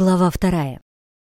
Глава вторая.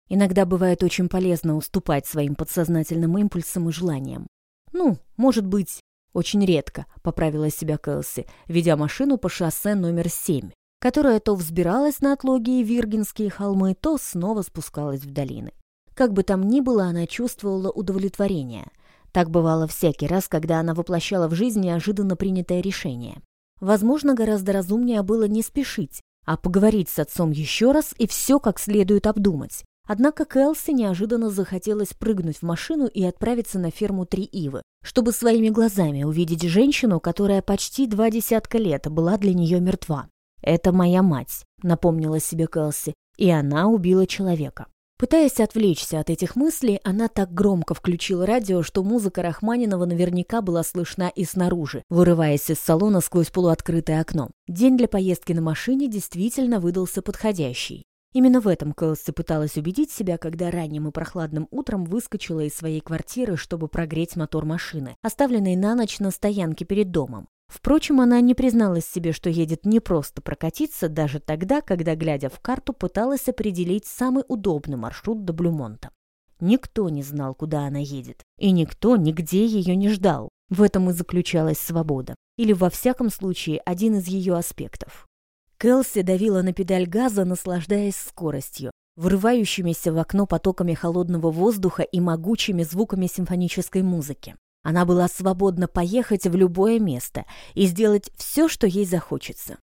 Иногда бывает очень полезно уступать своим подсознательным импульсам и желаниям. Ну, может быть, очень редко, поправила себя Кэлси, ведя машину по шоссе номер 7, которое то взбиралось на отлогие Виргинские холмы, то снова спускалось в долины. Как бы там ни было, она чувствовала удовлетворение. Так бывало всякий раз, когда она воплощала в жизнь неожиданно принятое решение. Возможно, гораздо разумнее было не спешить, а поговорить с отцом еще раз и все как следует обдумать. Однако Кэлси неожиданно захотелось прыгнуть в машину и отправиться на ферму Три Ивы, чтобы своими глазами увидеть женщину, которая почти два десятка лет была для нее мертва. «Это моя мать», — напомнила себе Кэлси, — «и она убила человека». Пытаясь отвлечься от этих мыслей, она так громко включила радио, что музыка Рахманинова наверняка была слышна и снаружи, вырываясь из салона сквозь полуоткрытое окно. День для поездки на машине действительно выдался подходящий. Именно в этом Кэлси пыталась убедить себя, когда ранним и прохладным утром выскочила из своей квартиры, чтобы прогреть мотор машины, оставленной на ночь на стоянке перед домом. Впрочем, она не призналась себе, что едет не просто прокатиться, даже тогда, когда, глядя в карту, пыталась определить самый удобный маршрут до Блюмонта. Никто не знал, куда она едет, и никто нигде ее не ждал. В этом и заключалась свобода, или, во всяком случае, один из ее аспектов. Кэлси давила на педаль газа, наслаждаясь скоростью, врывающимися в окно потоками холодного воздуха и могучими звуками симфонической музыки. Она была свободна поехать в любое место и сделать все, что ей захочется.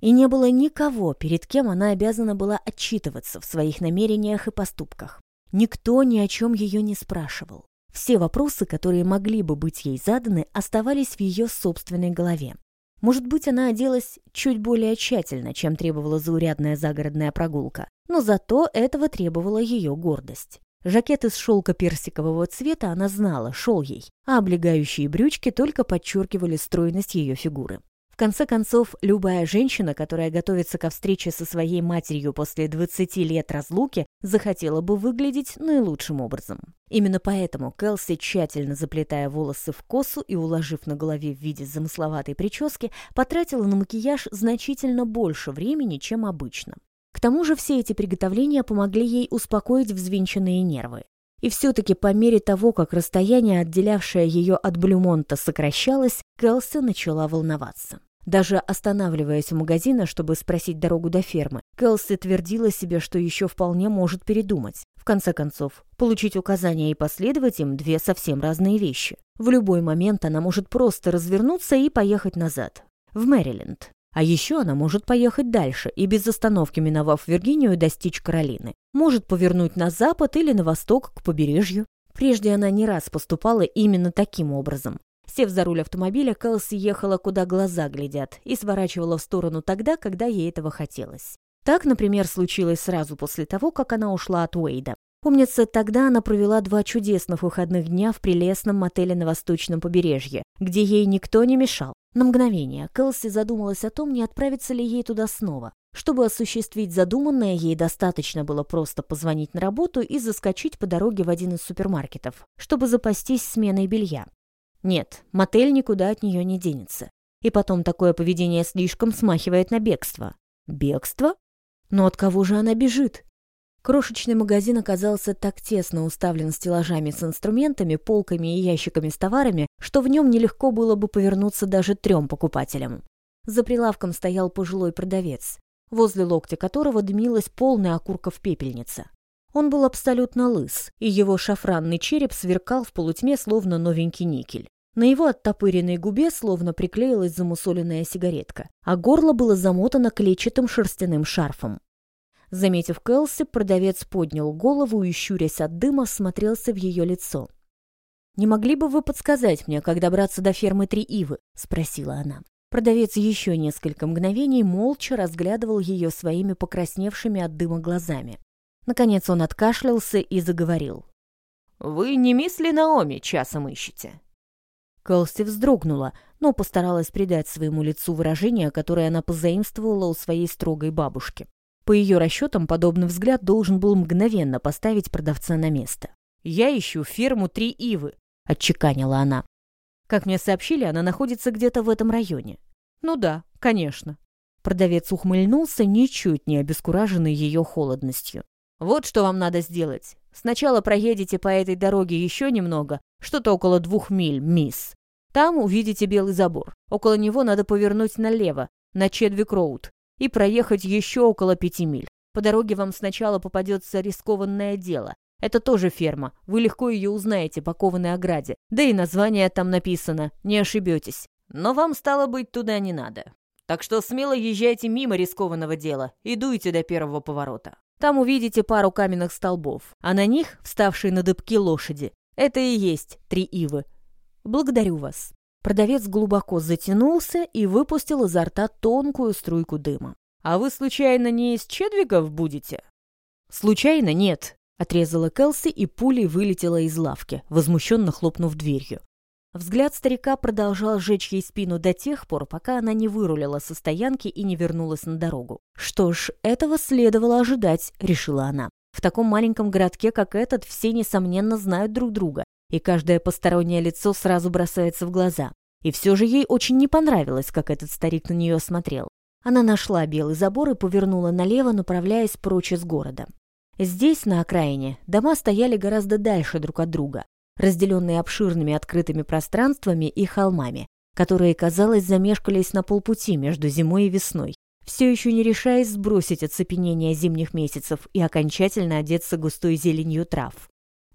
И не было никого, перед кем она обязана была отчитываться в своих намерениях и поступках. Никто ни о чем ее не спрашивал. Все вопросы, которые могли бы быть ей заданы, оставались в ее собственной голове. Может быть, она оделась чуть более тщательно, чем требовала заурядная загородная прогулка, но зато этого требовала ее гордость. Жакет из шелка персикового цвета она знала, шел ей, а облегающие брючки только подчеркивали стройность ее фигуры. В конце концов, любая женщина, которая готовится ко встрече со своей матерью после 20 лет разлуки, захотела бы выглядеть наилучшим образом. Именно поэтому Кэлси, тщательно заплетая волосы в косу и уложив на голове в виде замысловатой прически, потратила на макияж значительно больше времени, чем обычно. К тому же все эти приготовления помогли ей успокоить взвинченные нервы. И все-таки по мере того, как расстояние, отделявшее ее от Блюмонта, сокращалось, Кэлси начала волноваться. Даже останавливаясь у магазина, чтобы спросить дорогу до фермы, Кэлси твердила себе, что еще вполне может передумать. В конце концов, получить указания и последовать им – две совсем разные вещи. В любой момент она может просто развернуться и поехать назад, в Мэриленд. А еще она может поехать дальше и без остановки, миновав Виргинию, достичь Каролины. Может повернуть на запад или на восток к побережью. Прежде она не раз поступала именно таким образом. Сев за руль автомобиля, Кэлси ехала, куда глаза глядят, и сворачивала в сторону тогда, когда ей этого хотелось. Так, например, случилось сразу после того, как она ушла от Уэйда. Помнится, тогда она провела два чудесных выходных дня в прелестном мотеле на восточном побережье, где ей никто не мешал. На мгновение Кэлси задумалась о том, не отправиться ли ей туда снова. Чтобы осуществить задуманное, ей достаточно было просто позвонить на работу и заскочить по дороге в один из супермаркетов, чтобы запастись сменой белья. Нет, мотель никуда от нее не денется. И потом такое поведение слишком смахивает на бегство. Бегство? Но от кого же она бежит? Крошечный магазин оказался так тесно уставлен стеллажами с инструментами, полками и ящиками с товарами, что в нем нелегко было бы повернуться даже трем покупателям. За прилавком стоял пожилой продавец, возле локтя которого дымилась полная окурков пепельница. Он был абсолютно лыс, и его шафранный череп сверкал в полутьме, словно новенький никель. На его оттопыренной губе словно приклеилась замусоленная сигаретка, а горло было замотано клетчатым шерстяным шарфом. Заметив Кэлси, продавец поднял голову и, щурясь от дыма, смотрелся в ее лицо. «Не могли бы вы подсказать мне, как добраться до фермы Три Ивы?» — спросила она. Продавец еще несколько мгновений молча разглядывал ее своими покрасневшими от дыма глазами. Наконец он откашлялся и заговорил. «Вы не мисли Наоми часом ищете?» Кэлси вздрогнула, но постаралась придать своему лицу выражение, которое она позаимствовала у своей строгой бабушки. По ее расчетам, подобный взгляд должен был мгновенно поставить продавца на место. «Я ищу ферму Три Ивы», — отчеканила она. Как мне сообщили, она находится где-то в этом районе. «Ну да, конечно». Продавец ухмыльнулся, ничуть не обескураженный ее холодностью. «Вот что вам надо сделать. Сначала проедете по этой дороге еще немного, что-то около двух миль, мисс. Там увидите белый забор. Около него надо повернуть налево, на Чедвик-Роуд, и проехать еще около пяти миль. По дороге вам сначала попадется рискованное дело. Это тоже ферма. Вы легко ее узнаете по кованой ограде. Да и название там написано, не ошибетесь. Но вам, стало быть, туда не надо. Так что смело езжайте мимо рискованного дела и дуйте до первого поворота. Там увидите пару каменных столбов, а на них вставшие на дыбки лошади. Это и есть три ивы. Благодарю вас. Продавец глубоко затянулся и выпустил изо рта тонкую струйку дыма. «А вы, случайно, не из Чедвигов будете?» «Случайно нет», — отрезала Келси и пулей вылетела из лавки, возмущенно хлопнув дверью. Взгляд старика продолжал жечь ей спину до тех пор, пока она не вырулила со стоянки и не вернулась на дорогу. «Что ж, этого следовало ожидать», — решила она. «В таком маленьком городке, как этот, все, несомненно, знают друг друга, и каждое постороннее лицо сразу бросается в глаза. И все же ей очень не понравилось, как этот старик на нее смотрел. Она нашла белый забор и повернула налево, направляясь прочь из города. Здесь, на окраине, дома стояли гораздо дальше друг от друга, разделенные обширными открытыми пространствами и холмами, которые, казалось, замешкались на полпути между зимой и весной, все еще не решаясь сбросить оцепенение зимних месяцев и окончательно одеться густой зеленью трав.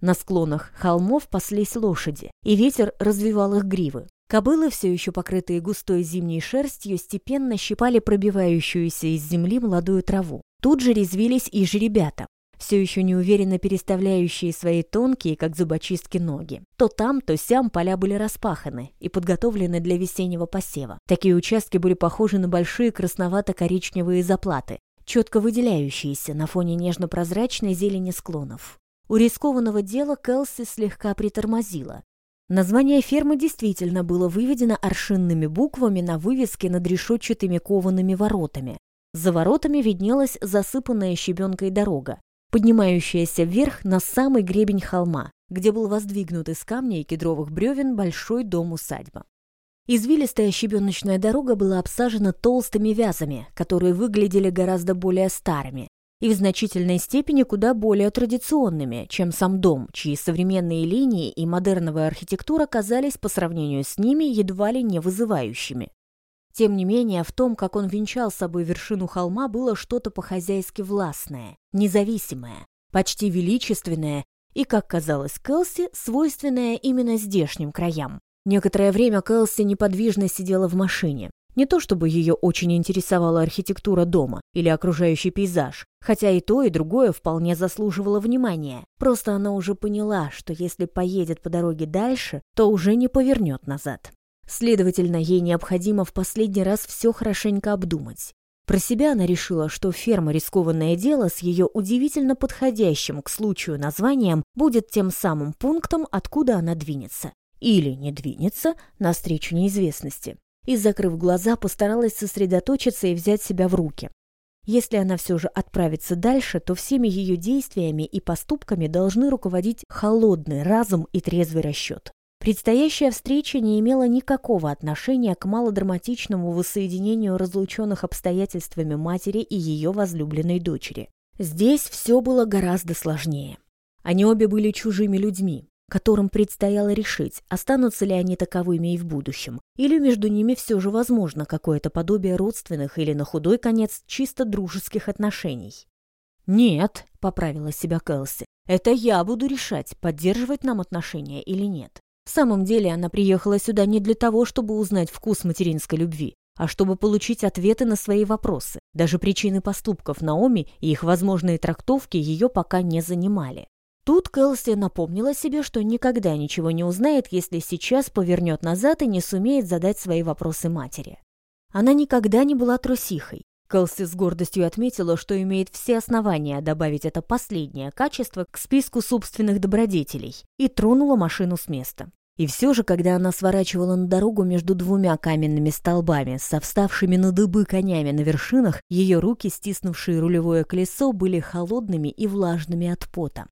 На склонах холмов паслись лошади, и ветер развивал их гривы. Кобылы, все еще покрытые густой зимней шерстью, степенно щипали пробивающуюся из земли молодую траву. Тут же резвились и жеребята, все еще неуверенно переставляющие свои тонкие, как зубочистки, ноги. То там, то сям поля были распаханы и подготовлены для весеннего посева. Такие участки были похожи на большие красновато-коричневые заплаты, четко выделяющиеся на фоне нежно-прозрачной зелени склонов. У рискованного дела Келси слегка притормозила, Название фермы действительно было выведено аршинными буквами на вывеске над решетчатыми коваными воротами. За воротами виднелась засыпанная щебенкой дорога, поднимающаяся вверх на самый гребень холма, где был воздвигнут из камня и кедровых бревен большой дом-усадьба. Извилистая щебеночная дорога была обсажена толстыми вязами, которые выглядели гораздо более старыми, и в значительной степени куда более традиционными, чем сам дом, чьи современные линии и модерновая архитектура казались по сравнению с ними едва ли не вызывающими. Тем не менее, в том, как он венчал с собой вершину холма, было что-то по-хозяйски властное, независимое, почти величественное и, как казалось Кэлси, свойственное именно здешним краям. Некоторое время Кэлси неподвижно сидела в машине. Не то чтобы ее очень интересовала архитектура дома или окружающий пейзаж, хотя и то, и другое вполне заслуживало внимания. Просто она уже поняла, что если поедет по дороге дальше, то уже не повернет назад. Следовательно, ей необходимо в последний раз все хорошенько обдумать. Про себя она решила, что ферма «Рискованное дело» с ее удивительно подходящим к случаю названием будет тем самым пунктом, откуда она двинется. Или не двинется навстречу неизвестности и, закрыв глаза, постаралась сосредоточиться и взять себя в руки. Если она все же отправится дальше, то всеми ее действиями и поступками должны руководить холодный разум и трезвый расчет. Предстоящая встреча не имела никакого отношения к малодраматичному воссоединению разлученных обстоятельствами матери и ее возлюбленной дочери. Здесь все было гораздо сложнее. Они обе были чужими людьми, которым предстояло решить, останутся ли они таковыми и в будущем, или между ними все же возможно какое-то подобие родственных или на худой конец чисто дружеских отношений. «Нет», — поправила себя Кэлси, — «это я буду решать, поддерживать нам отношения или нет». В самом деле она приехала сюда не для того, чтобы узнать вкус материнской любви, а чтобы получить ответы на свои вопросы. Даже причины поступков Наоми и их возможные трактовки ее пока не занимали. Тут Кэлси напомнила себе, что никогда ничего не узнает, если сейчас повернет назад и не сумеет задать свои вопросы матери. Она никогда не была трусихой. Кэлси с гордостью отметила, что имеет все основания добавить это последнее качество к списку собственных добродетелей, и тронула машину с места. И все же, когда она сворачивала на дорогу между двумя каменными столбами со вставшими на дыбы конями на вершинах, ее руки, стиснувшие рулевое колесо, были холодными и влажными от пота.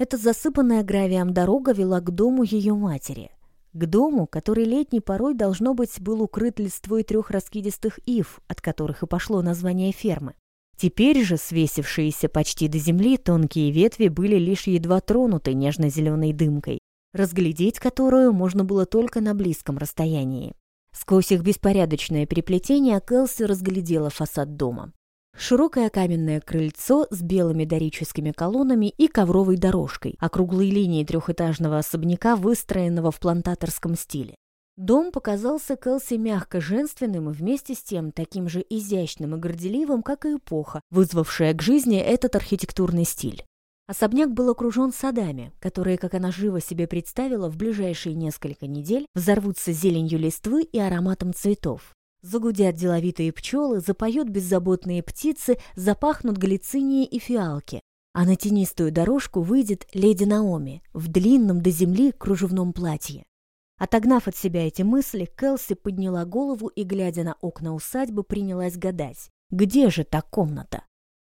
Эта засыпанная гравием дорога вела к дому ее матери. к дому, который летней порой, должно быть, был укрыт листвой трех раскидистых ив, от которых и пошло название фермы. Теперь же, свесившиеся почти до земли, тонкие ветви были лишь едва тронуты нежно-зеленой дымкой, разглядеть которую можно было только на близком расстоянии. Сквозь их беспорядочное переплетение Кэлси разглядела фасад дома. Широкое каменное крыльцо с белыми дорическими колоннами и ковровой дорожкой, округлые линии трехэтажного особняка, выстроенного в плантаторском стиле. Дом показался Кэлси мягко женственным и вместе с тем таким же изящным и горделивым, как и эпоха, вызвавшая к жизни этот архитектурный стиль. Особняк был окружен садами, которые, как она живо себе представила, в ближайшие несколько недель взорвутся зеленью листвы и ароматом цветов. Загудят деловитые пчелы, запоют беззаботные птицы, запахнут галицинии и фиалки. А на тенистую дорожку выйдет леди Наоми в длинном до земли кружевном платье. Отогнав от себя эти мысли, Келси подняла голову и, глядя на окна усадьбы, принялась гадать, где же та комната?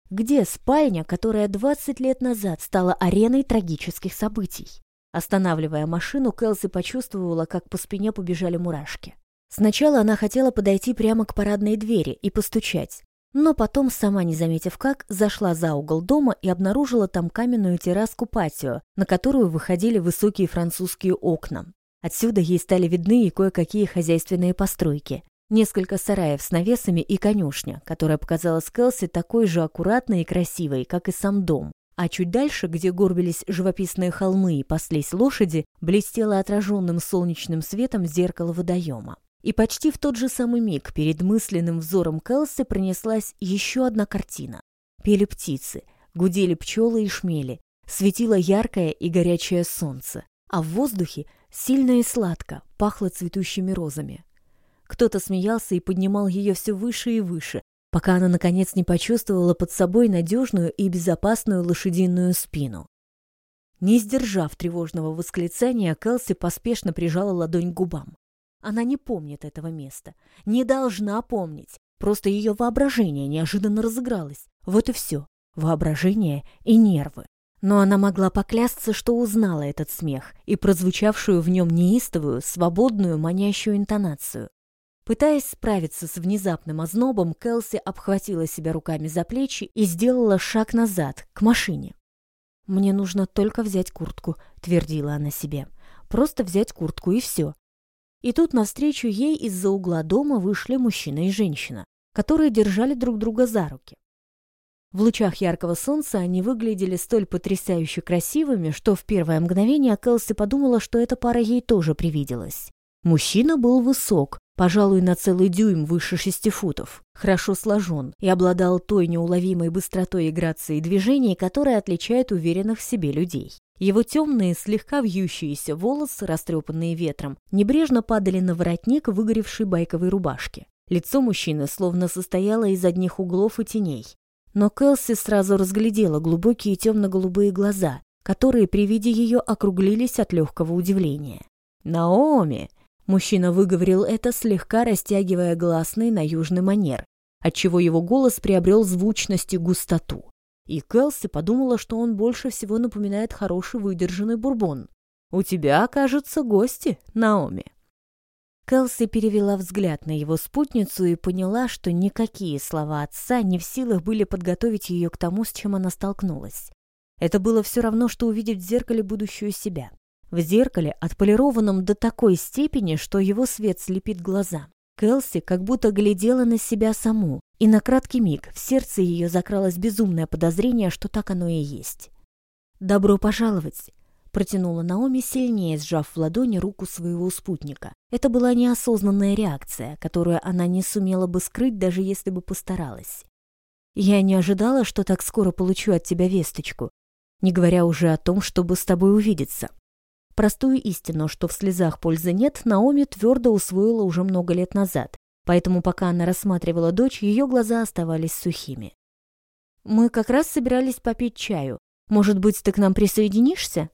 Где спальня, которая 20 лет назад стала ареной трагических событий? Останавливая машину, Келси почувствовала, как по спине побежали мурашки. Сначала она хотела подойти прямо к парадной двери и постучать, но потом, сама не заметив как, зашла за угол дома и обнаружила там каменную терраску-патио, на которую выходили высокие французские окна. Отсюда ей стали видны и кое-какие хозяйственные постройки. Несколько сараев с навесами и конюшня, которая показалась Келси такой же аккуратной и красивой, как и сам дом. А чуть дальше, где горбились живописные холмы и паслись лошади, блестело отраженным солнечным светом зеркало водоема. И почти в тот же самый миг перед мысленным взором Келси пронеслась еще одна картина. Пели птицы, гудели пчелы и шмели, светило яркое и горячее солнце, а в воздухе сильно и сладко пахло цветущими розами. Кто-то смеялся и поднимал ее все выше и выше, пока она, наконец, не почувствовала под собой надежную и безопасную лошадиную спину. Не сдержав тревожного восклицания, Келси поспешно прижала ладонь к губам. Она не помнит этого места. Не должна помнить. Просто ее воображение неожиданно разыгралось. Вот и все. Воображение и нервы. Но она могла поклясться, что узнала этот смех и прозвучавшую в нем неистовую, свободную, манящую интонацию. Пытаясь справиться с внезапным ознобом, Келси обхватила себя руками за плечи и сделала шаг назад, к машине. «Мне нужно только взять куртку», — твердила она себе. «Просто взять куртку и все. И тут навстречу ей из-за угла дома вышли мужчина и женщина, которые держали друг друга за руки. В лучах яркого солнца они выглядели столь потрясающе красивыми, что в первое мгновение Кэлси подумала, что эта пара ей тоже привиделась. Мужчина был высок, пожалуй, на целый дюйм выше шести футов, хорошо сложен и обладал той неуловимой быстротой и грацией движений, которая отличает уверенных в себе людей. Его темные, слегка вьющиеся волосы, растрепанные ветром, небрежно падали на воротник выгоревшей байковой рубашки. Лицо мужчины словно состояло из одних углов и теней. Но Кэлси сразу разглядела глубокие темно-голубые глаза, которые при виде ее округлились от легкого удивления. «Наоми!» Мужчина выговорил это, слегка растягивая гласный на южный манер, отчего его голос приобрел звучность и густоту. И Кэлси подумала, что он больше всего напоминает хороший выдержанный бурбон. «У тебя, кажется, гости, Наоми». Кэлси перевела взгляд на его спутницу и поняла, что никакие слова отца не в силах были подготовить ее к тому, с чем она столкнулась. Это было все равно, что увидеть в зеркале будущую себя. В зеркале, отполированном до такой степени, что его свет слепит глаза. Кэлси как будто глядела на себя саму, и на краткий миг в сердце ее закралось безумное подозрение, что так оно и есть. «Добро пожаловать!» — протянула Наоми, сильнее сжав в ладони руку своего спутника. Это была неосознанная реакция, которую она не сумела бы скрыть, даже если бы постаралась. «Я не ожидала, что так скоро получу от тебя весточку, не говоря уже о том, чтобы с тобой увидеться. Простую истину, что в слезах пользы нет, Наоми твердо усвоила уже много лет назад, поэтому пока она рассматривала дочь, ее глаза оставались сухими. «Мы как раз собирались попить чаю. Может быть, ты к нам присоединишься?»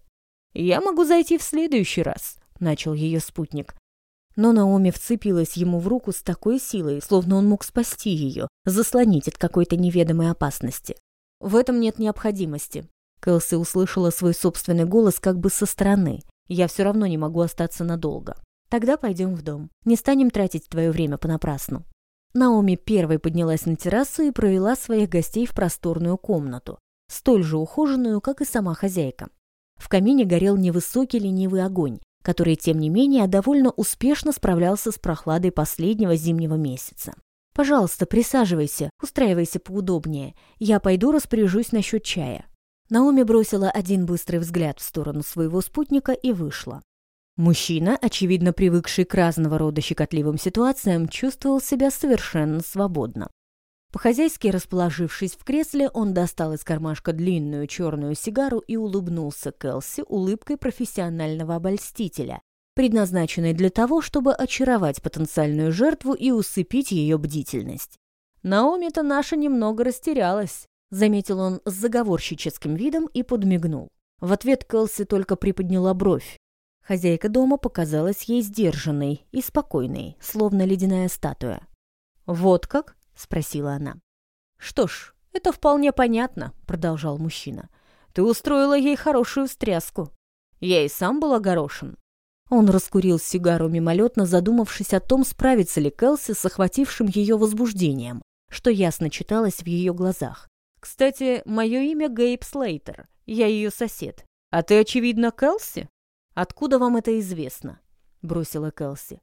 «Я могу зайти в следующий раз», — начал ее спутник. Но Наоми вцепилась ему в руку с такой силой, словно он мог спасти ее, заслонить от какой-то неведомой опасности. «В этом нет необходимости», Кэлси услышала свой собственный голос как бы со стороны. Я все равно не могу остаться надолго. Тогда пойдем в дом. Не станем тратить твое время понапрасну». Наоми первой поднялась на террасу и провела своих гостей в просторную комнату, столь же ухоженную, как и сама хозяйка. В камине горел невысокий ленивый огонь, который, тем не менее, довольно успешно справлялся с прохладой последнего зимнего месяца. «Пожалуйста, присаживайся, устраивайся поудобнее. Я пойду распоряжусь насчет чая». Наоми бросила один быстрый взгляд в сторону своего спутника и вышла. Мужчина, очевидно привыкший к разного рода щекотливым ситуациям, чувствовал себя совершенно свободно. По-хозяйски расположившись в кресле, он достал из кармашка длинную черную сигару и улыбнулся Кэлси улыбкой профессионального обольстителя, предназначенной для того, чтобы очаровать потенциальную жертву и усыпить ее бдительность. «Наоми-то наша немного растерялась», — заметил он с заговорщическим видом и подмигнул. В ответ Кэлси только приподняла бровь, Хозяйка дома показалась ей сдержанной и спокойной, словно ледяная статуя. «Вот как?» — спросила она. «Что ж, это вполне понятно», — продолжал мужчина. «Ты устроила ей хорошую встряску. Я и сам был огорошен». Он раскурил сигару мимолетно, задумавшись о том, справится ли Кэлси с охватившим ее возбуждением, что ясно читалось в ее глазах. «Кстати, мое имя Гейб Слейтер. Я ее сосед. А ты, очевидно, Кэлси?» «Откуда вам это известно?» — бросила Келси.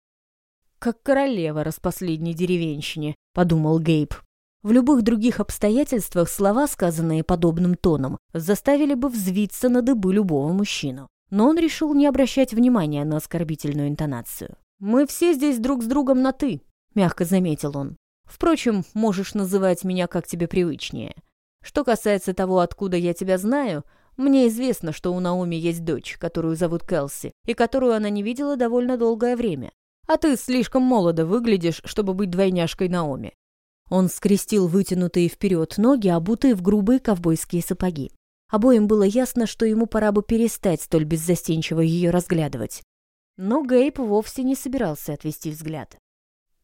«Как королева распоследней деревенщине», — подумал Гейб. В любых других обстоятельствах слова, сказанные подобным тоном, заставили бы взвиться на дыбы любого мужчину. Но он решил не обращать внимания на оскорбительную интонацию. «Мы все здесь друг с другом на «ты», — мягко заметил он. «Впрочем, можешь называть меня как тебе привычнее. Что касается того, откуда я тебя знаю, мне известно, что у Наоми есть дочь, которую зовут Келси, и которую она не видела довольно долгое время. А ты слишком молодо выглядишь, чтобы быть двойняшкой Наоми». Он скрестил вытянутые вперед ноги, обутые в грубые ковбойские сапоги. Обоим было ясно, что ему пора бы перестать столь беззастенчиво ее разглядывать. Но Гейб вовсе не собирался отвести взгляд.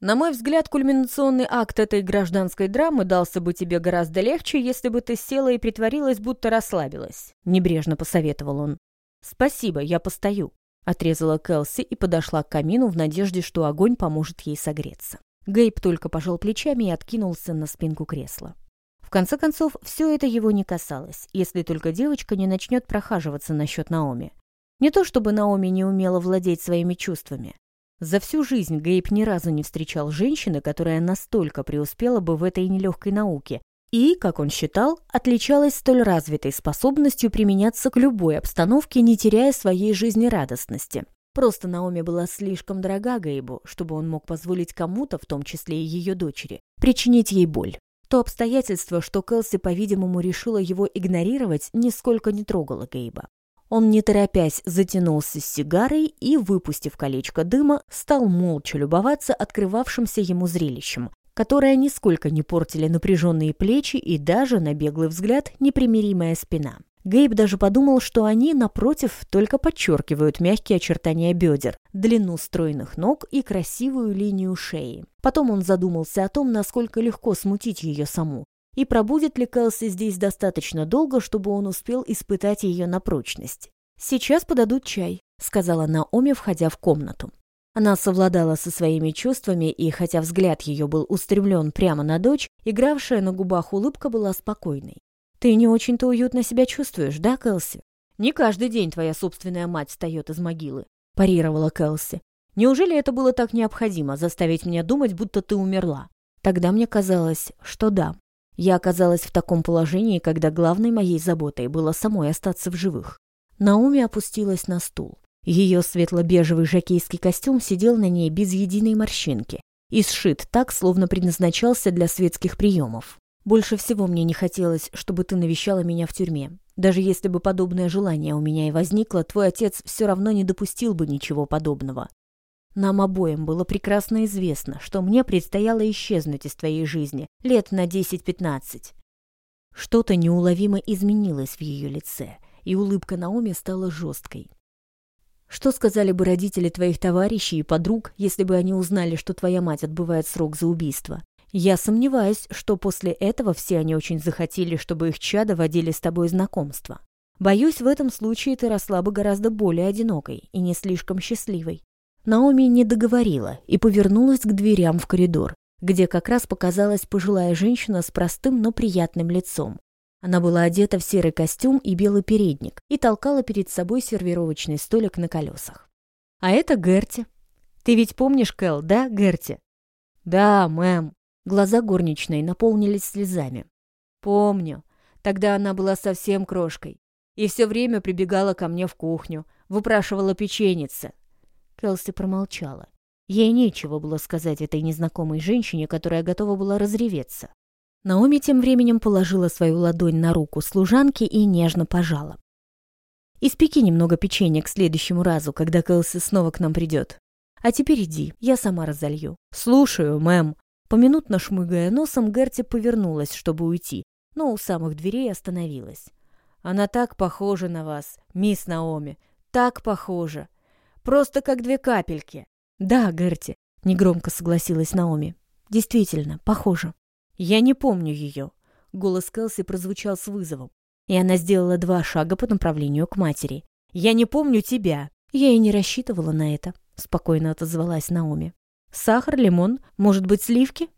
На мой взгляд, кульминационный акт этой гражданской драмы дался бы тебе гораздо легче, если бы ты села и притворилась, будто расслабилась», — небрежно посоветовал он. «Спасибо, я постою», — отрезала Келси и подошла к камину в надежде, что огонь поможет ей согреться. Гейб только пожал плечами и откинулся на спинку кресла. В конце концов, все это его не касалось, если только девочка не начнет прохаживаться насчет Наоми. Не то чтобы Наоми не умела владеть своими чувствами. За всю жизнь Гейб ни разу не встречал женщины, которая настолько преуспела бы в этой нелегкой науке и, как он считал, отличалась столь развитой способностью применяться к любой обстановке, не теряя своей жизнерадостности. Просто Наоми была слишком дорога Гейбу, чтобы он мог позволить кому-то, в том числе и ее дочери, причинить ей боль. То обстоятельство, что Келси, по-видимому, решила его игнорировать, нисколько не трогало Гейба. Он, не торопясь, затянулся с сигарой и, выпустив колечко дыма, стал молча любоваться открывавшимся ему зрелищем, которое нисколько не портили напряженные плечи и даже, на беглый взгляд, непримиримая спина. Гейб даже подумал, что они, напротив, только подчеркивают мягкие очертания бедер, длину стройных ног и красивую линию шеи. Потом он задумался о том, насколько легко смутить ее саму, и пробудет ли Кэлси здесь достаточно долго, чтобы он успел испытать ее на прочность. «Сейчас подадут чай», — сказала Наоми, входя в комнату. Она совладала со своими чувствами, и хотя взгляд ее был устремлен прямо на дочь, игравшая на губах улыбка была спокойной. «Ты не очень-то уютно себя чувствуешь, да, Кэлси?» «Не каждый день твоя собственная мать встает из могилы», — парировала Кэлси. «Неужели это было так необходимо, заставить меня думать, будто ты умерла?» Тогда мне казалось, что да. Я оказалась в таком положении, когда главной моей заботой было самой остаться в живых. Науми опустилась на стул. Ее светло-бежевый жакейский костюм сидел на ней без единой морщинки и сшит так, словно предназначался для светских приемов. Больше всего мне не хотелось, чтобы ты навещала меня в тюрьме. Даже если бы подобное желание у меня и возникло, твой отец все равно не допустил бы ничего подобного. Нам обоим было прекрасно известно, что мне предстояло исчезнуть из твоей жизни лет на 10-15. Что-то неуловимо изменилось в ее лице, и улыбка Наоми стала жесткой. Что сказали бы родители твоих товарищей и подруг, если бы они узнали, что твоя мать отбывает срок за убийство? Я сомневаюсь, что после этого все они очень захотели, чтобы их чада водили с тобой знакомство. Боюсь, в этом случае ты росла бы гораздо более одинокой и не слишком счастливой. Наоми не договорила и повернулась к дверям в коридор, где как раз показалась пожилая женщина с простым, но приятным лицом. Она была одета в серый костюм и белый передник и толкала перед собой сервировочный столик на колесах. «А это Герти. Ты ведь помнишь Кэл, да, Герти?» «Да, мэм». Глаза горничной наполнились слезами. «Помню. Тогда она была совсем крошкой. И все время прибегала ко мне в кухню, выпрашивала печеница. Келси промолчала. Ей нечего было сказать этой незнакомой женщине, которая готова была разреветься. Наоми тем временем положила свою ладонь на руку служанки и нежно пожала. «Испеки немного печенья к следующему разу, когда Кэлси снова к нам придет. А теперь иди, я сама разолью». «Слушаю, мэм». Поминутно шмыгая носом, Герти повернулась, чтобы уйти, но у самых дверей остановилась. «Она так похожа на вас, мисс Наоми, так похожа. Просто как две капельки». «Да, Герти», — негромко согласилась Наоми. «Действительно, похоже». «Я не помню ее». Голос Кэлси прозвучал с вызовом, и она сделала два шага по направлению к матери. «Я не помню тебя». Я и не рассчитывала на это, спокойно отозвалась Наоми. «Сахар, лимон, может быть, сливки?»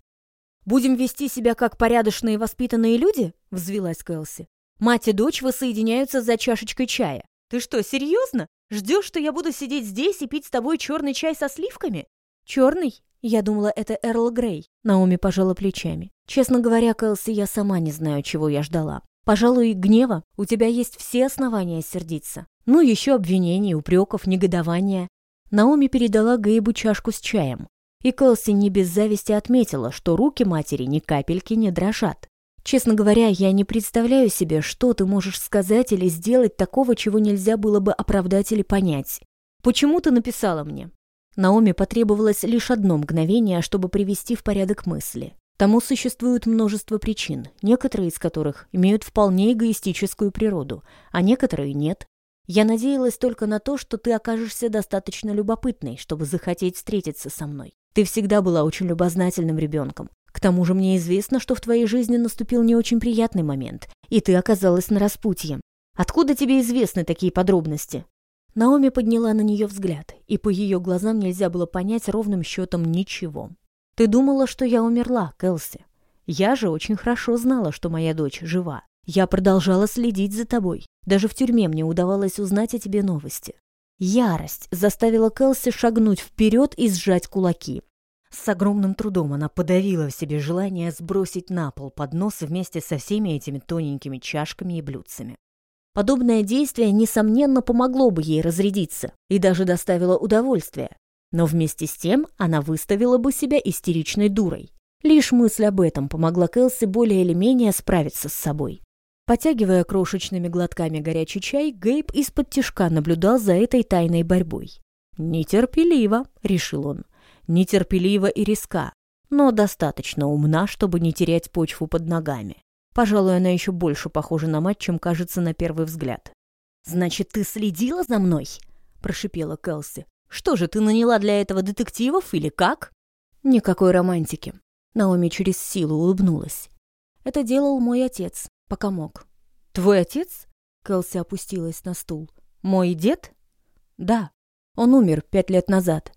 «Будем вести себя как порядочные воспитанные люди?» — взвилась Кэлси. «Мать и дочь воссоединяются за чашечкой чая. Ты что, серьезно? Ждешь, что я буду сидеть здесь и пить с тобой черный чай со сливками? Черный? Я думала, это Эрл Грей. Наоми пожала плечами. Честно говоря, Кэлси, я сама не знаю, чего я ждала. Пожалуй, гнева. У тебя есть все основания сердиться. Ну, еще обвинений, упреков, негодования. Наоми передала Гейбу чашку с чаем. И Кэлси не без зависти отметила, что руки матери ни капельки не дрожат. Честно говоря, я не представляю себе, что ты можешь сказать или сделать такого, чего нельзя было бы оправдать или понять. Почему ты написала мне? Наоми потребовалось лишь одно мгновение, чтобы привести в порядок мысли. Тому существует множество причин, некоторые из которых имеют вполне эгоистическую природу, а некоторые нет. Я надеялась только на то, что ты окажешься достаточно любопытной, чтобы захотеть встретиться со мной. Ты всегда была очень любознательным ребенком, к тому же мне известно, что в твоей жизни наступил не очень приятный момент, и ты оказалась на распутье. Откуда тебе известны такие подробности?» Наоми подняла на нее взгляд, и по ее глазам нельзя было понять ровным счетом ничего. «Ты думала, что я умерла, Кэлси. Я же очень хорошо знала, что моя дочь жива. Я продолжала следить за тобой. Даже в тюрьме мне удавалось узнать о тебе новости. Ярость заставила Кэлси шагнуть вперед и сжать кулаки. С огромным трудом она подавила в себе желание сбросить на пол поднос вместе со всеми этими тоненькими чашками и блюдцами. Подобное действие, несомненно, помогло бы ей разрядиться и даже доставило удовольствие. Но вместе с тем она выставила бы себя истеричной дурой. Лишь мысль об этом помогла Кэлси более или менее справиться с собой. Потягивая крошечными глотками горячий чай, Гейб из-под тишка наблюдал за этой тайной борьбой. «Нетерпеливо», — решил он нетерпелива и риска, но достаточно умна, чтобы не терять почву под ногами. Пожалуй, она еще больше похожа на мать, чем кажется на первый взгляд. «Значит, ты следила за мной?» – прошипела Кэлси. «Что же, ты наняла для этого детективов или как?» «Никакой романтики». Наоми через силу улыбнулась. «Это делал мой отец, пока мог». «Твой отец?» – Кэлси опустилась на стул. «Мой дед?» «Да. Он умер пять лет назад.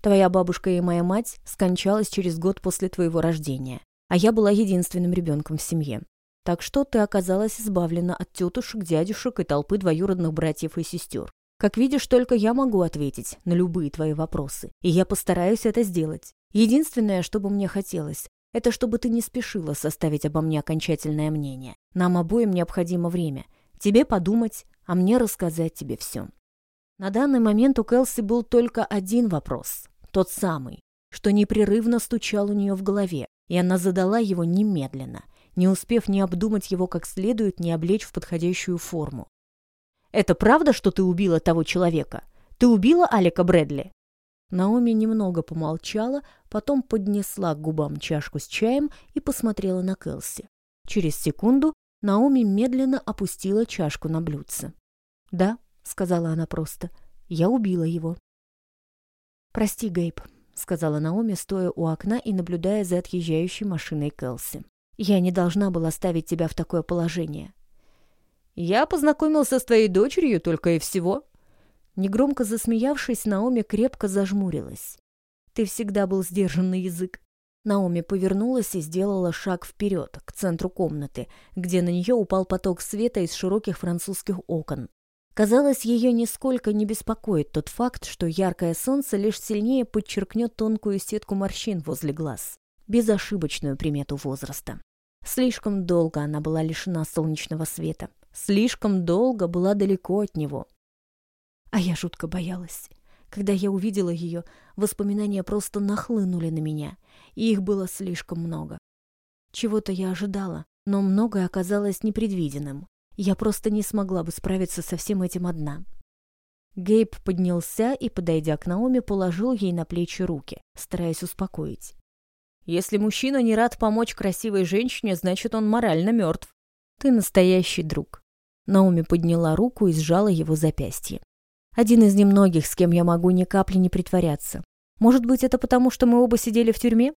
Твоя бабушка и моя мать скончалась через год после твоего рождения, а я была единственным ребенком в семье. Так что ты оказалась избавлена от тетушек, дядюшек и толпы двоюродных братьев и сестер. Как видишь, только я могу ответить на любые твои вопросы, и я постараюсь это сделать. Единственное, что бы мне хотелось, это чтобы ты не спешила составить обо мне окончательное мнение. Нам обоим необходимо время. Тебе подумать, а мне рассказать тебе все. На данный момент у Кэлси был только один вопрос. Тот самый, что непрерывно стучал у нее в голове, и она задала его немедленно, не успев ни обдумать его как следует, ни облечь в подходящую форму. «Это правда, что ты убила того человека? Ты убила Алика Брэдли?» Наоми немного помолчала, потом поднесла к губам чашку с чаем и посмотрела на Кэлси. Через секунду Наоми медленно опустила чашку на блюдце. «Да», — сказала она просто, — «я убила его». «Прости, Гейб», — сказала Наоми, стоя у окна и наблюдая за отъезжающей машиной Кэлси. «Я не должна была ставить тебя в такое положение». Я познакомился с твоей дочерью только и всего». Негромко засмеявшись, Наоми крепко зажмурилась. «Ты всегда был сдержан на язык». Наоми повернулась и сделала шаг вперед, к центру комнаты, где на нее упал поток света из широких французских окон. Казалось, ее нисколько не беспокоит тот факт, что яркое солнце лишь сильнее подчеркнет тонкую сетку морщин возле глаз, безошибочную примету возраста. Слишком долго она была лишена солнечного света, слишком долго была далеко от него. А я жутко боялась. Когда я увидела ее, воспоминания просто нахлынули на меня, и их было слишком много. Чего-то я ожидала, но многое оказалось непредвиденным. Я просто не смогла бы справиться со всем этим одна. Гейб поднялся и, подойдя к Наоми, положил ей на плечи руки, стараясь успокоить. «Если мужчина не рад помочь красивой женщине, значит, он морально мертв. Ты настоящий друг». Наоми подняла руку и сжала его запястье. Один из немногих, с кем я могу ни капли не притворяться. Может быть, это потому, что мы оба сидели в тюрьме?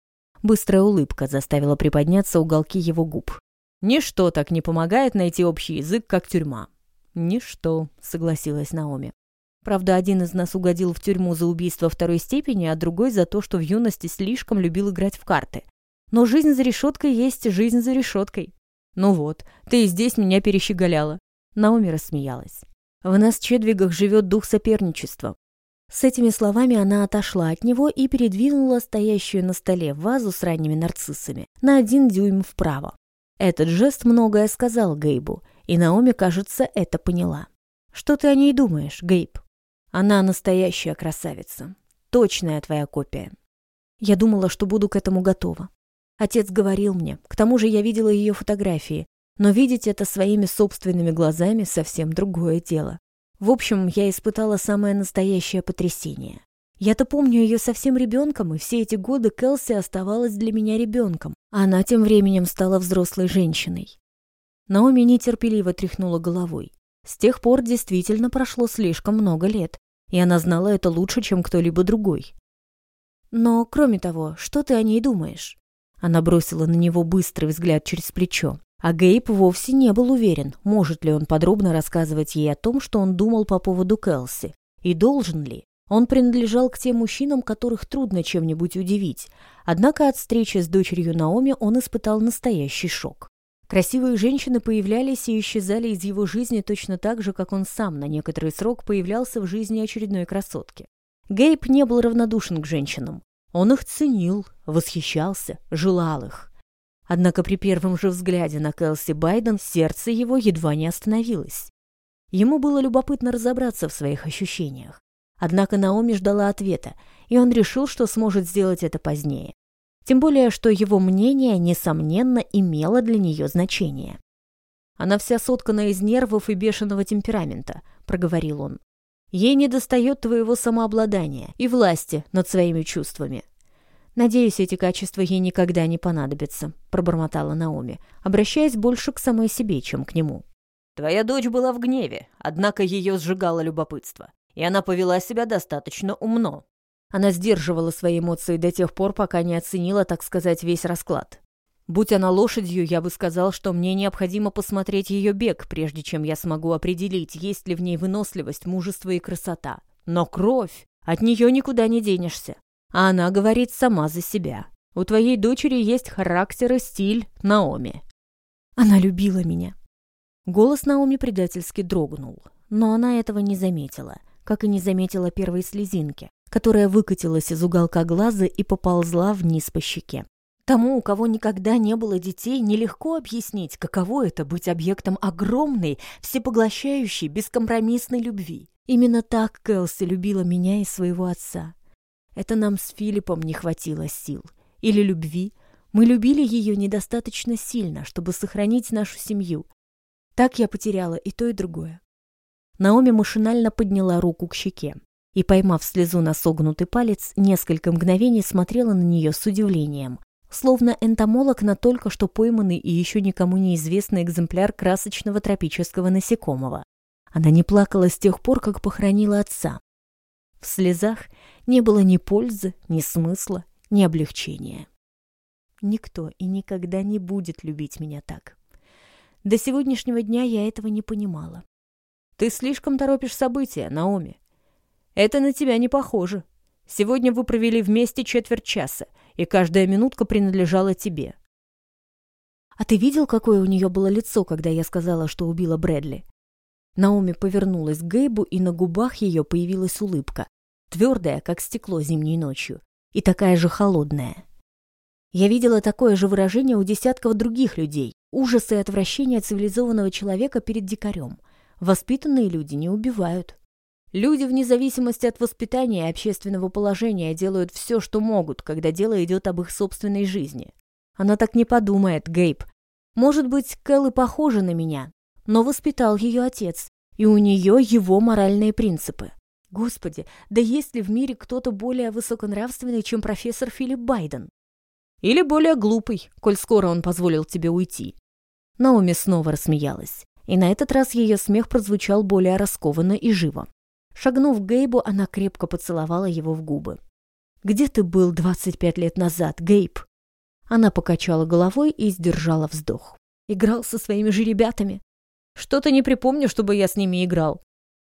Быстрая улыбка заставила приподняться уголки его губ. Ничто так не помогает найти общий язык, как тюрьма. Ничто, согласилась Наоми. Правда, один из нас угодил в тюрьму за убийство второй степени, а другой за то, что в юности слишком любил играть в карты. Но жизнь за решеткой есть жизнь за решеткой. Ну вот, ты и здесь меня перещеголяла. Наоми рассмеялась. В нас Чедвигах живет дух соперничества. С этими словами она отошла от него и передвинула стоящую на столе вазу с ранними нарциссами на один дюйм вправо. Этот жест многое сказал Гейбу, и Наоми, кажется, это поняла. «Что ты о ней думаешь, Гейб?» «Она настоящая красавица. Точная твоя копия. Я думала, что буду к этому готова. Отец говорил мне, к тому же я видела ее фотографии, но видеть это своими собственными глазами совсем другое дело. В общем, я испытала самое настоящее потрясение. Я-то помню ее совсем ребенком, и все эти годы Келси оставалась для меня ребенком, а она тем временем стала взрослой женщиной. Наоми нетерпеливо тряхнула головой. С тех пор действительно прошло слишком много лет, и она знала это лучше, чем кто-либо другой. «Но, кроме того, что ты о ней думаешь?» Она бросила на него быстрый взгляд через плечо. А Гейб вовсе не был уверен, может ли он подробно рассказывать ей о том, что он думал по поводу Келси, и должен ли. Он принадлежал к тем мужчинам, которых трудно чем-нибудь удивить. Однако от встречи с дочерью Наоми он испытал настоящий шок. Красивые женщины появлялись и исчезали из его жизни точно так же, как он сам на некоторый срок появлялся в жизни очередной красотки. Гейб не был равнодушен к женщинам. Он их ценил, восхищался, желал их. Однако при первом же взгляде на Кэлси Байден сердце его едва не остановилось. Ему было любопытно разобраться в своих ощущениях. Однако Наоми ждала ответа, и он решил, что сможет сделать это позднее. Тем более, что его мнение, несомненно, имело для нее значение. «Она вся соткана из нервов и бешеного темперамента», — проговорил он. «Ей недостает твоего самообладания и власти над своими чувствами. «Надеюсь, эти качества ей никогда не понадобятся», — пробормотала Наоми, обращаясь больше к самой себе, чем к нему. «Твоя дочь была в гневе, однако ее сжигало любопытство, и она повела себя достаточно умно. Она сдерживала свои эмоции до тех пор, пока не оценила, так сказать, весь расклад. Будь она лошадью, я бы сказал, что мне необходимо посмотреть ее бег, прежде чем я смогу определить, есть ли в ней выносливость, мужество и красота. Но кровь! От нее никуда не денешься. А она говорит сама за себя. У твоей дочери есть характер и стиль Наоми. Она любила меня. Голос Наоми предательски дрогнул, но она этого не заметила, как и не заметила первой слезинки, которая выкатилась из уголка глаза и поползла вниз по щеке. Тому, у кого никогда не было детей, нелегко объяснить, каково это быть объектом огромной, всепоглощающей, бескомпромиссной любви. Именно так Кэлси любила меня и своего отца. Это нам с Филиппом не хватило сил. Или любви. Мы любили ее недостаточно сильно, чтобы сохранить нашу семью. Так я потеряла и то, и другое. Наоми машинально подняла руку к щеке и, поймав слезу на согнутый палец, несколько мгновений смотрела на нее с удивлением, словно энтомолог на только что пойманный и еще никому неизвестный экземпляр красочного тропического насекомого. Она не плакала с тех пор, как похоронила отца. В слезах не было ни пользы, ни смысла, ни облегчения. Никто и никогда не будет любить меня так. До сегодняшнего дня я этого не понимала. Ты слишком торопишь события, Наоми. Это на тебя не похоже. Сегодня вы провели вместе четверть часа, и каждая минутка принадлежала тебе. А ты видел, какое у нее было лицо, когда я сказала, что убила Брэдли? Наоми повернулась к Гейбу, и на губах ее появилась улыбка, твердая, как стекло зимней ночью, и такая же холодная. Я видела такое же выражение у десятков других людей, ужасы и отвращение цивилизованного человека перед дикарем. Воспитанные люди не убивают. Люди вне зависимости от воспитания и общественного положения делают все, что могут, когда дело идет об их собственной жизни. Она так не подумает, Гейб. Может быть, Кэл и похожа на меня, но воспитал ее отец, и у нее его моральные принципы. Господи, да есть ли в мире кто-то более высоконравственный, чем профессор Филипп Байден? Или более глупый, коль скоро он позволил тебе уйти. Наоми снова рассмеялась, и на этот раз ее смех прозвучал более раскованно и живо. Шагнув к Гейбу, она крепко поцеловала его в губы. «Где ты был 25 лет назад, Гейб?» Она покачала головой и сдержала вздох. «Играл со своими же ребятами?» «Что-то не припомню, чтобы я с ними играл.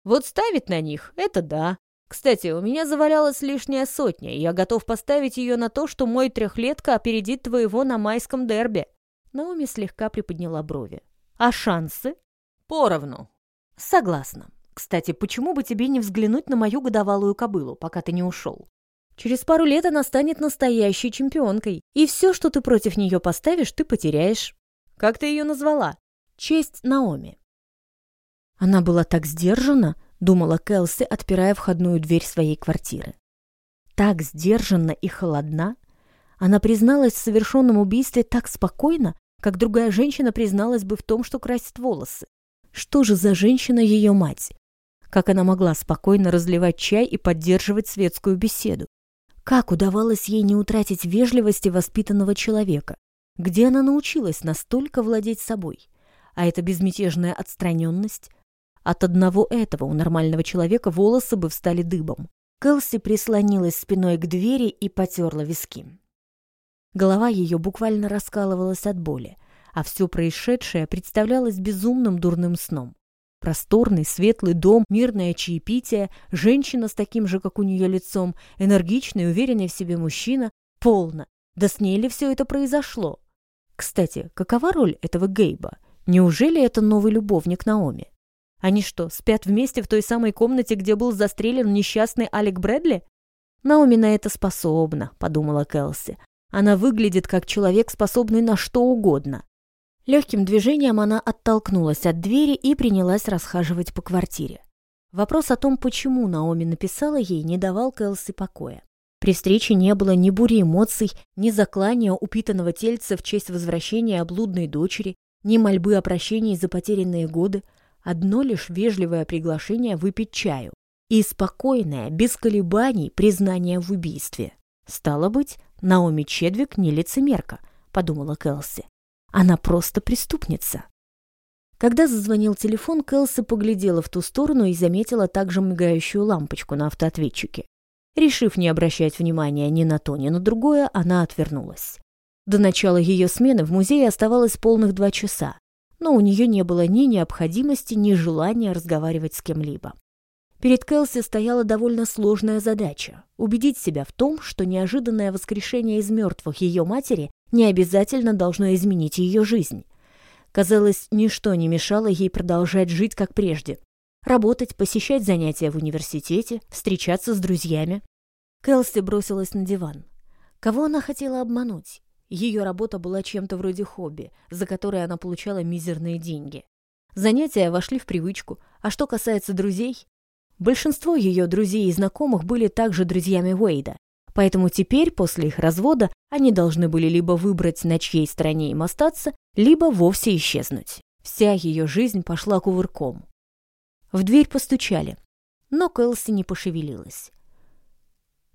Вот ставить на них — это да. Кстати, у меня завалялась лишняя сотня, и я готов поставить ее на то, что мой трехлетка опередит твоего на майском дерби». Наоми слегка приподняла брови. «А шансы?» «Поровну». «Согласна. Кстати, почему бы тебе не взглянуть на мою годовалую кобылу, пока ты не ушел? Через пару лет она станет настоящей чемпионкой, и все, что ты против нее поставишь, ты потеряешь». «Как ты ее назвала?» «Честь Наоми». Она была так сдержана, думала Кэлси, отпирая входную дверь своей квартиры. Так сдержанна и холодна. Она призналась в совершенном убийстве так спокойно, как другая женщина призналась бы в том, что красит волосы. Что же за женщина ее мать? Как она могла спокойно разливать чай и поддерживать светскую беседу? Как удавалось ей не утратить вежливости воспитанного человека? Где она научилась настолько владеть собой? А эта безмятежная отстраненность, от одного этого у нормального человека волосы бы встали дыбом. Кэлси прислонилась спиной к двери и потерла виски. Голова ее буквально раскалывалась от боли, а все происшедшее представлялось безумным дурным сном. Просторный, светлый дом, мирное чаепитие, женщина с таким же, как у нее, лицом, энергичный, уверенный в себе мужчина. Полно. Да с ней ли все это произошло? Кстати, какова роль этого Гейба? Неужели это новый любовник Наоми? Они что, спят вместе в той самой комнате, где был застрелен несчастный Алек Брэдли? Наоми на это способна, подумала Кэлси. Она выглядит как человек, способный на что угодно. Легким движением она оттолкнулась от двери и принялась расхаживать по квартире. Вопрос о том, почему Наоми написала ей, не давал Кэлси покоя. При встрече не было ни бури эмоций, ни заклания упитанного тельца в честь возвращения облудной дочери, ни мольбы о прощении за потерянные годы – одно лишь вежливое приглашение выпить чаю и спокойное, без колебаний, признание в убийстве. Стало быть, Наоми Чедвик не лицемерка, подумала Кэлси. Она просто преступница. Когда зазвонил телефон, Кэлси поглядела в ту сторону и заметила также мигающую лампочку на автоответчике. Решив не обращать внимания ни на то, ни на другое, она отвернулась. До начала ее смены в музее оставалось полных два часа, но у нее не было ни необходимости, ни желания разговаривать с кем-либо. Перед Кэлси стояла довольно сложная задача – убедить себя в том, что неожиданное воскрешение из мертвых ее матери не обязательно должно изменить ее жизнь. Казалось, ничто не мешало ей продолжать жить как прежде. Работать, посещать занятия в университете, встречаться с друзьями. Кэлси бросилась на диван. Кого она хотела обмануть? Ее работа была чем-то вроде хобби, за которое она получала мизерные деньги. Занятия вошли в привычку, а что касается друзей, большинство ее друзей и знакомых были также друзьями Уэйда, поэтому теперь, после их развода, они должны были либо выбрать, на чьей стороне им остаться, либо вовсе исчезнуть. Вся ее жизнь пошла кувырком. В дверь постучали, но Кэлси не пошевелилась.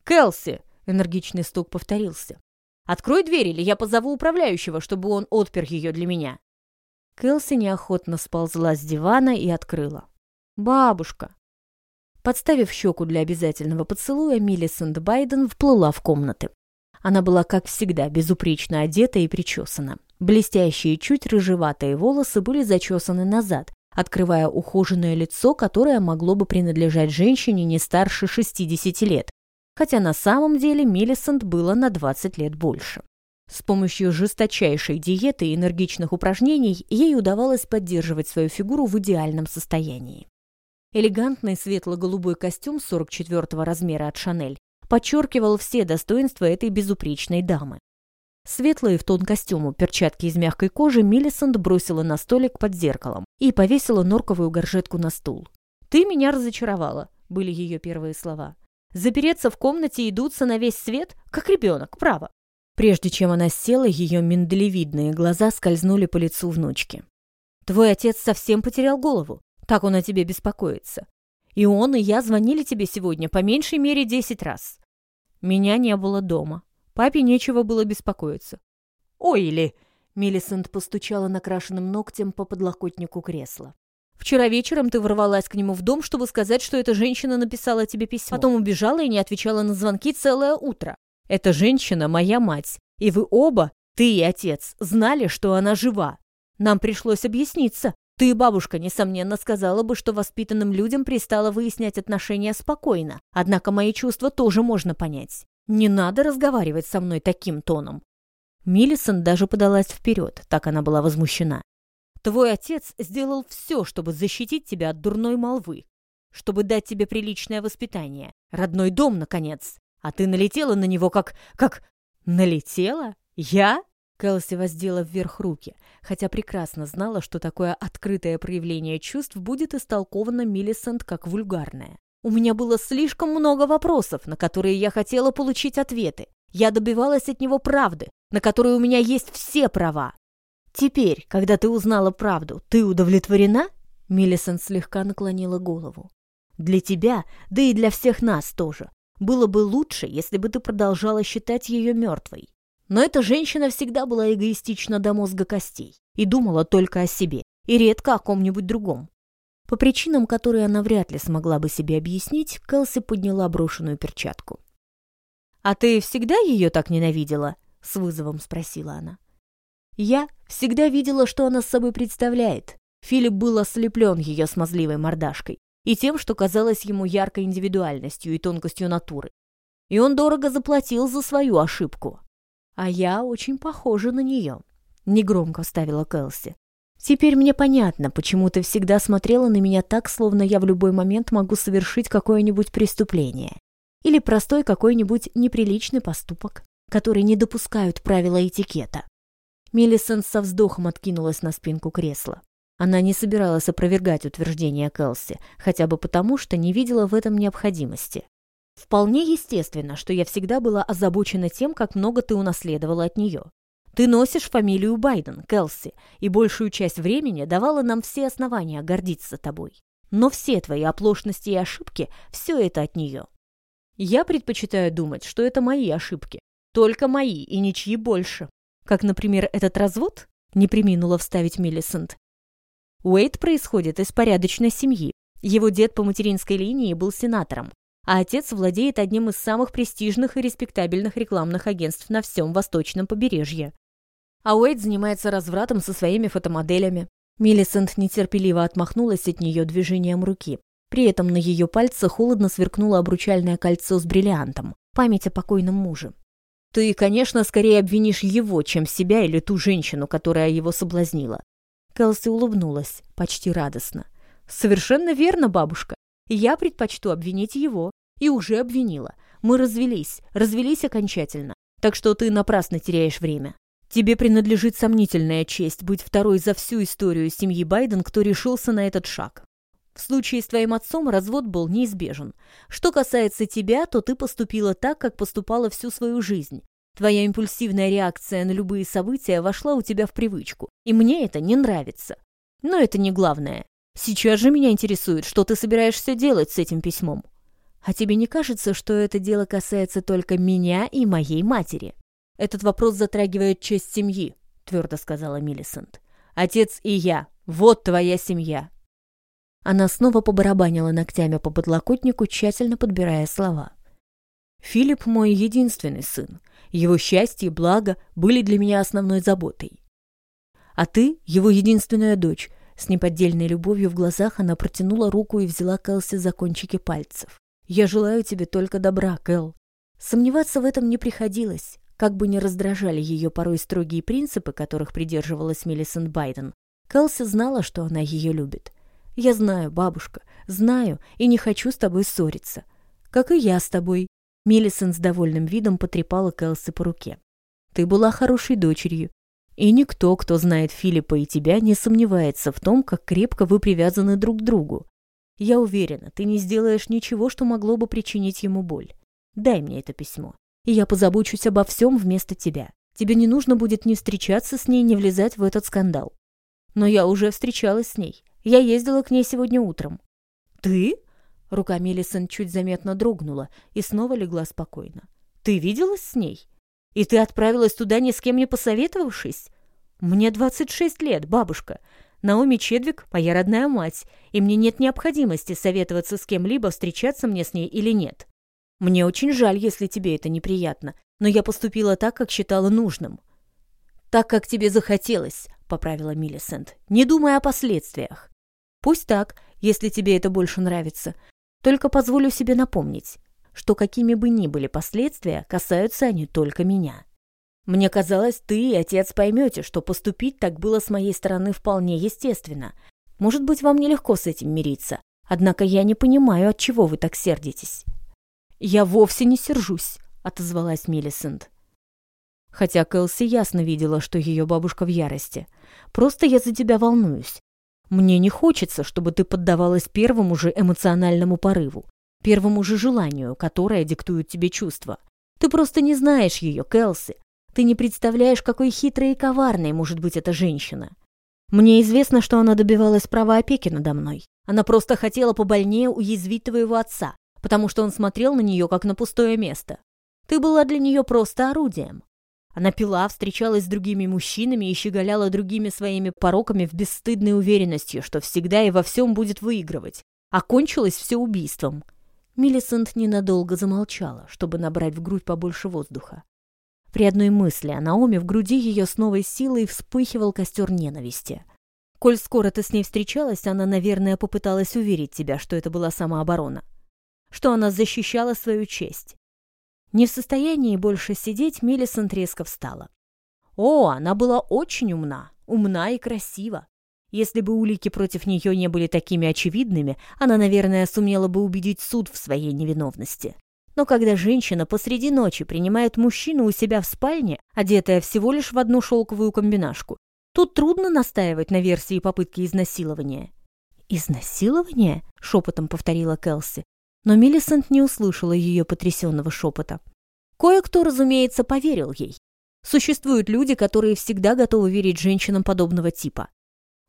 «Кэлси!» — энергичный стук повторился. Открой дверь, или я позову управляющего, чтобы он отпер ее для меня». Кэлси неохотно сползла с дивана и открыла. «Бабушка!» Подставив щеку для обязательного поцелуя, Миллисент Байден вплыла в комнаты. Она была, как всегда, безупречно одета и причесана. Блестящие, чуть рыжеватые волосы были зачесаны назад, открывая ухоженное лицо, которое могло бы принадлежать женщине не старше 60 лет, хотя на самом деле Миллисент было на 20 лет больше. С помощью жесточайшей диеты и энергичных упражнений ей удавалось поддерживать свою фигуру в идеальном состоянии. Элегантный светло-голубой костюм 44 размера от Шанель подчеркивал все достоинства этой безупречной дамы. Светлые в тон костюму перчатки из мягкой кожи Миллисент бросила на столик под зеркалом и повесила норковую горжетку на стул. «Ты меня разочаровала», — были ее первые слова. «Запереться в комнате и дуться на весь свет, как ребенок, право». Прежде чем она села, ее миндалевидные глаза скользнули по лицу внучки. «Твой отец совсем потерял голову. Так он о тебе беспокоится. И он, и я звонили тебе сегодня по меньшей мере десять раз. Меня не было дома. Папе нечего было беспокоиться. «Ой, или...» — Миллисент постучала накрашенным ногтем по подлокотнику кресла. «Вчера вечером ты ворвалась к нему в дом, чтобы сказать, что эта женщина написала тебе письмо. Потом убежала и не отвечала на звонки целое утро. Эта женщина моя мать, и вы оба, ты и отец, знали, что она жива. Нам пришлось объясниться. Ты, бабушка, несомненно, сказала бы, что воспитанным людям пристало выяснять отношения спокойно, однако мои чувства тоже можно понять. Не надо разговаривать со мной таким тоном. Миллисон даже подалась вперед, так она была возмущена. Твой отец сделал все, чтобы защитить тебя от дурной молвы, чтобы дать тебе приличное воспитание, родной дом, наконец. А ты налетела на него как... как... Налетела? Я? Кэлси воздела вверх руки, хотя прекрасно знала, что такое открытое проявление чувств будет истолковано Миллисент как вульгарное. У меня было слишком много вопросов, на которые я хотела получить ответы. Я добивалась от него правды, на которую у меня есть все права. Теперь, когда ты узнала правду, ты удовлетворена? Миллисент слегка наклонила голову. Для тебя, да и для всех нас тоже. Было бы лучше, если бы ты продолжала считать ее мертвой. Но эта женщина всегда была эгоистична до мозга костей и думала только о себе, и редко о ком-нибудь другом. По причинам, которые она вряд ли смогла бы себе объяснить, Кэлси подняла брошенную перчатку. «А ты всегда ее так ненавидела?» — с вызовом спросила она. «Я всегда видела, что она с собой представляет». Филипп был ослеплен ее смазливой мордашкой и тем, что казалось ему яркой индивидуальностью и тонкостью натуры. И он дорого заплатил за свою ошибку. А я очень похожа на нее, — негромко вставила Кэлси. Теперь мне понятно, почему ты всегда смотрела на меня так, словно я в любой момент могу совершить какое-нибудь преступление. Или простой какой-нибудь неприличный поступок, который не допускают правила этикета. Миллисент со вздохом откинулась на спинку кресла. Она не собиралась опровергать утверждение Кэлси, хотя бы потому, что не видела в этом необходимости. Вполне естественно, что я всегда была озабочена тем, как много ты унаследовала от нее. Ты носишь фамилию Байден, Кэлси, и большую часть времени давала нам все основания гордиться тобой. Но все твои оплошности и ошибки – все это от нее. Я предпочитаю думать, что это мои ошибки. Только мои и ничьи больше. Как, например, этот развод, не приминула вставить Миллисент, Уэйд происходит из порядочной семьи. Его дед по материнской линии был сенатором, а отец владеет одним из самых престижных и респектабельных рекламных агентств на всем восточном побережье. А Уэйд занимается развратом со своими фотомоделями. Миллисент нетерпеливо отмахнулась от нее движением руки. При этом на ее пальце холодно сверкнуло обручальное кольцо с бриллиантом, память о покойном муже. Ты, конечно, скорее обвинишь его, чем себя или ту женщину, которая его соблазнила. Кэлси улыбнулась, почти радостно. «Совершенно верно, бабушка. Я предпочту обвинить его. И уже обвинила. Мы развелись, развелись окончательно. Так что ты напрасно теряешь время. Тебе принадлежит сомнительная честь быть второй за всю историю семьи Байден, кто решился на этот шаг. В случае с твоим отцом развод был неизбежен. Что касается тебя, то ты поступила так, как поступала всю свою жизнь. Твоя импульсивная реакция на любые события вошла у тебя в привычку, и мне это не нравится. Но это не главное. Сейчас же меня интересует, что ты собираешься делать с этим письмом. А тебе не кажется, что это дело касается только меня и моей матери? Этот вопрос затрагивает честь семьи, твердо сказала Миллисент. Отец и я. Вот твоя семья. Она снова побарабанила ногтями по подлокотнику, тщательно подбирая слова. Филипп мой единственный сын. Его счастье и благо были для меня основной заботой. А ты — его единственная дочь. С неподдельной любовью в глазах она протянула руку и взяла Кэлси за кончики пальцев. «Я желаю тебе только добра, Кэл». Сомневаться в этом не приходилось. Как бы ни раздражали ее порой строгие принципы, которых придерживалась Миллисон Байден, Кэлси знала, что она ее любит. «Я знаю, бабушка, знаю, и не хочу с тобой ссориться. Как и я с тобой». Миллисон с довольным видом потрепала Кэлси по руке. «Ты была хорошей дочерью, и никто, кто знает Филиппа и тебя, не сомневается в том, как крепко вы привязаны друг к другу. Я уверена, ты не сделаешь ничего, что могло бы причинить ему боль. Дай мне это письмо, и я позабочусь обо всем вместо тебя. Тебе не нужно будет ни встречаться с ней, ни влезать в этот скандал. Но я уже встречалась с ней. Я ездила к ней сегодня утром. Ты? Рука Мелисон чуть заметно дрогнула и снова легла спокойно. Ты виделась с ней? И ты отправилась туда ни с кем не посоветовавшись? Мне 26 лет, бабушка. Наоми Чедвик — моя родная мать, и мне нет необходимости советоваться с кем-либо, встречаться мне с ней или нет. Мне очень жаль, если тебе это неприятно, но я поступила так, как считала нужным. «Так, как тебе захотелось», — поправила Миллисент, — «не думая о последствиях». «Пусть так, если тебе это больше нравится. Только позволю себе напомнить что какими бы ни были последствия, касаются они только меня. Мне казалось, ты и отец поймете, что поступить так было с моей стороны вполне естественно. Может быть, вам нелегко с этим мириться, однако я не понимаю, от чего вы так сердитесь». «Я вовсе не сержусь», — отозвалась Миллисент. Хотя Кэлси ясно видела, что ее бабушка в ярости. «Просто я за тебя волнуюсь. Мне не хочется, чтобы ты поддавалась первому же эмоциональному порыву первому же желанию, которое диктует тебе чувства. Ты просто не знаешь ее, Кэлси. Ты не представляешь, какой хитрой и коварной может быть эта женщина. Мне известно, что она добивалась права опеки надо мной. Она просто хотела побольнее уязвить твоего отца, потому что он смотрел на нее, как на пустое место. Ты была для нее просто орудием. Она пила, встречалась с другими мужчинами и щеголяла другими своими пороками в бесстыдной уверенности, что всегда и во всем будет выигрывать. Окончилось все убийством. Миллисент ненадолго замолчала, чтобы набрать в грудь побольше воздуха. При одной мысли о Наоми в груди ее с новой силой вспыхивал костер ненависти. «Коль скоро ты с ней встречалась, она, наверное, попыталась уверить тебя, что это была самооборона, что она защищала свою честь». Не в состоянии больше сидеть, Миллисент резко встала. О, она была очень умна, умна и красива. Если бы улики против нее не были такими очевидными, она, наверное, сумела бы убедить суд в своей невиновности. Но когда женщина посреди ночи принимает мужчину у себя в спальне, одетая всего лишь в одну шелковую комбинашку, тут трудно настаивать на версии попытки изнасилования. «Изнасилование?» — шепотом повторила Келси. Но Миллисент не услышала ее потрясенного шепота. Кое-кто, разумеется, поверил ей. Существуют люди, которые всегда готовы верить женщинам подобного типа.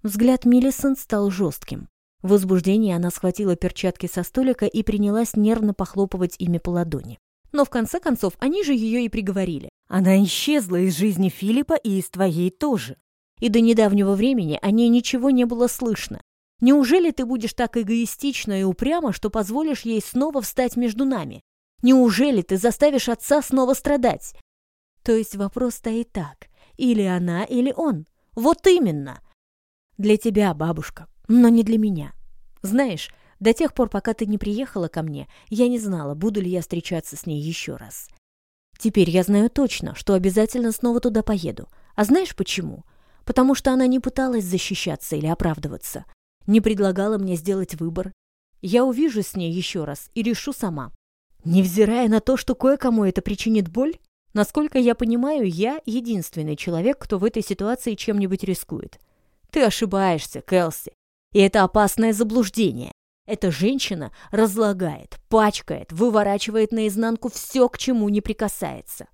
Взгляд Миллисон стал жестким. В возбуждении она схватила перчатки со столика и принялась нервно похлопывать ими по ладони. Но в конце концов они же ее и приговорили. Она исчезла из жизни Филиппа и из твоей тоже. И до недавнего времени о ней ничего не было слышно. Неужели ты будешь так эгоистична и упряма, что позволишь ей снова встать между нами? Неужели ты заставишь отца снова страдать? То есть вопрос стоит так. Или она, или он. Вот именно. Для тебя, бабушка, но не для меня. Знаешь, до тех пор, пока ты не приехала ко мне, я не знала, буду ли я встречаться с ней еще раз. Теперь я знаю точно, что обязательно снова туда поеду. А знаешь почему? Потому что она не пыталась защищаться или оправдываться. Не предлагала мне сделать выбор. Я увижу с ней еще раз и решу сама. Невзирая на то, что кое-кому это причинит боль, насколько я понимаю, я единственный человек, кто в этой ситуации чем-нибудь рискует. Ты ошибаешься, Кэлси. И это опасное заблуждение. Эта женщина разлагает, пачкает, выворачивает наизнанку все, к чему не прикасается.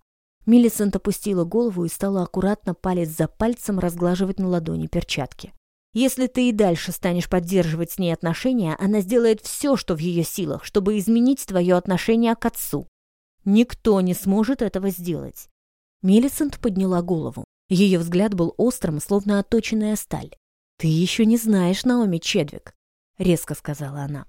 Миллисент опустила голову и стала аккуратно палец за пальцем разглаживать на ладони перчатки. Если ты и дальше станешь поддерживать с ней отношения, она сделает все, что в ее силах, чтобы изменить твое отношение к отцу. Никто не сможет этого сделать. Миллисент подняла голову. Ее взгляд был острым, словно отточенная сталь. «Ты еще не знаешь Наоми Чедвик», — резко сказала она.